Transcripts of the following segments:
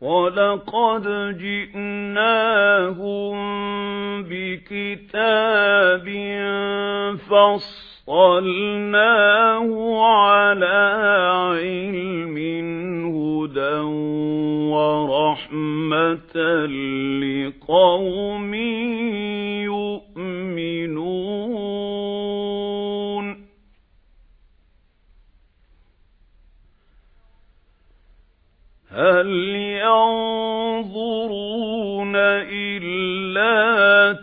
وَلَقَدْ جِئْنَاهُمْ بِكِتَابٍ فَصَّلْنَاهُ عَلَى عِلْمٍ هُدًى وَرَحْمَةً لِقَوْمٍ يَنظُرُونَ إِلَّا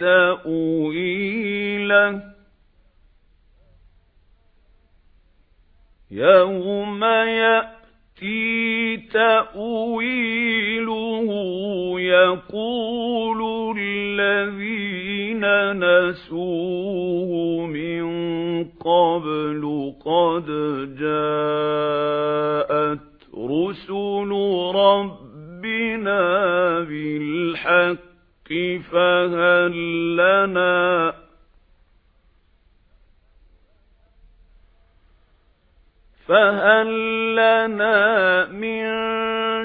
تَأْوِيلَهُ يَوْمَ يَأْتِي تَأْوِيلُهُ يَقُولُ الَّذِينَ نَسُوهُ فَهَل لَّنَا فَهَل لَّنَا مِن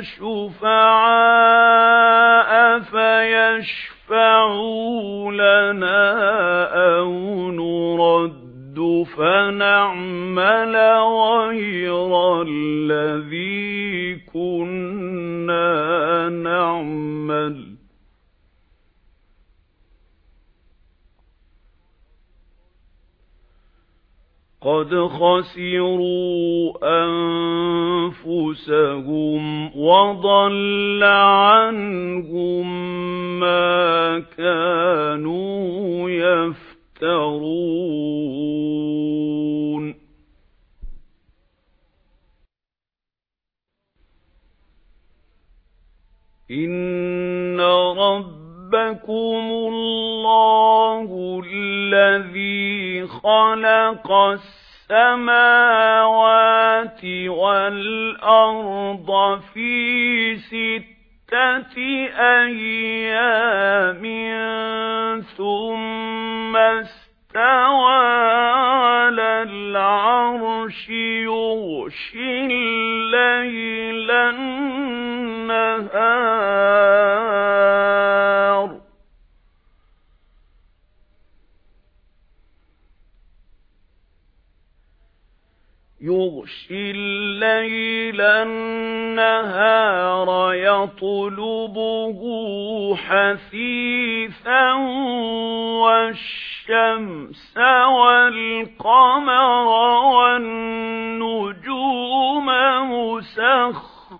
شُفَعَاءَ قَدْ خَسِرُوا أَنفُسَهُمْ وَضَلَّ عَنْهُمْ مَا كَانُوا يَفْتَرُونَ إِنَّ رَبَّكُمُ اللَّهُ الَّذِي خَلَقَ وَالْأَرْضَ فِي سِتَّةِ أَيَّامٍ ثُمَّ اسْتَوَى عَلَى الْعَرْشِ يُغْشِي اللَّيْلَ النَّهَارَ. يُغْشِي اللَّيْلَ النَّهَارَ يَطْلُبُهُ حَثِيثًا وَالشَّمْسَ وَالْقَمَرَ وَالنُّجُومَ مُسَخَّرَاتٍ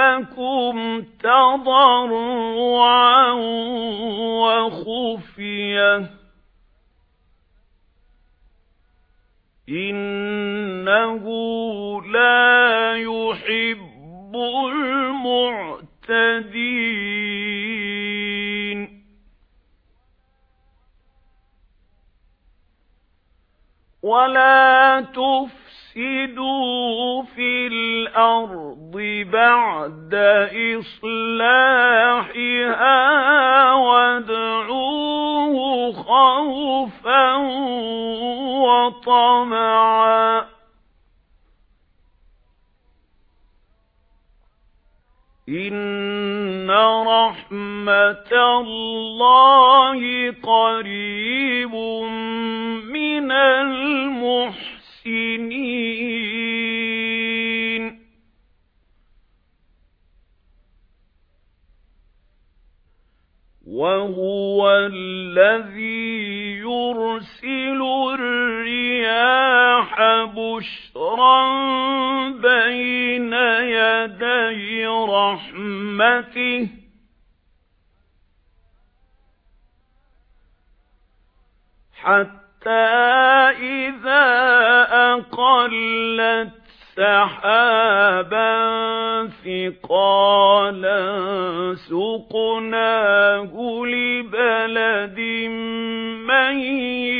رَبَّكُمْ تَضَرُّعًا وَخُفْيَةً. إِنَّهُ لَا يُحِبُّ الْمُعْتَدِينَ. وَلَا تُفْسِدُوا فِي الْأَرْضِ بَعْدَ إِصْلَاحِهَا وَادْعُوهُ خَوْفًا وَطَمَعًا. إِنَّ رَحْمَةَ اللَّهِ قَرِيبٌ مِنَ الْمُحْسِنِينَ. وَهُوَ الَّذِي يُرْسِلُ الرِّيَاحَ بُشْرًا بَيْنَ يَدَيْ رَحْمَتِهِ. حَتَّى إِذَا أَقَلَّتْ سَحَابًا ثِقَالًا سُقْنَاهُ لِبَلَدٍ مَّيِّتٍ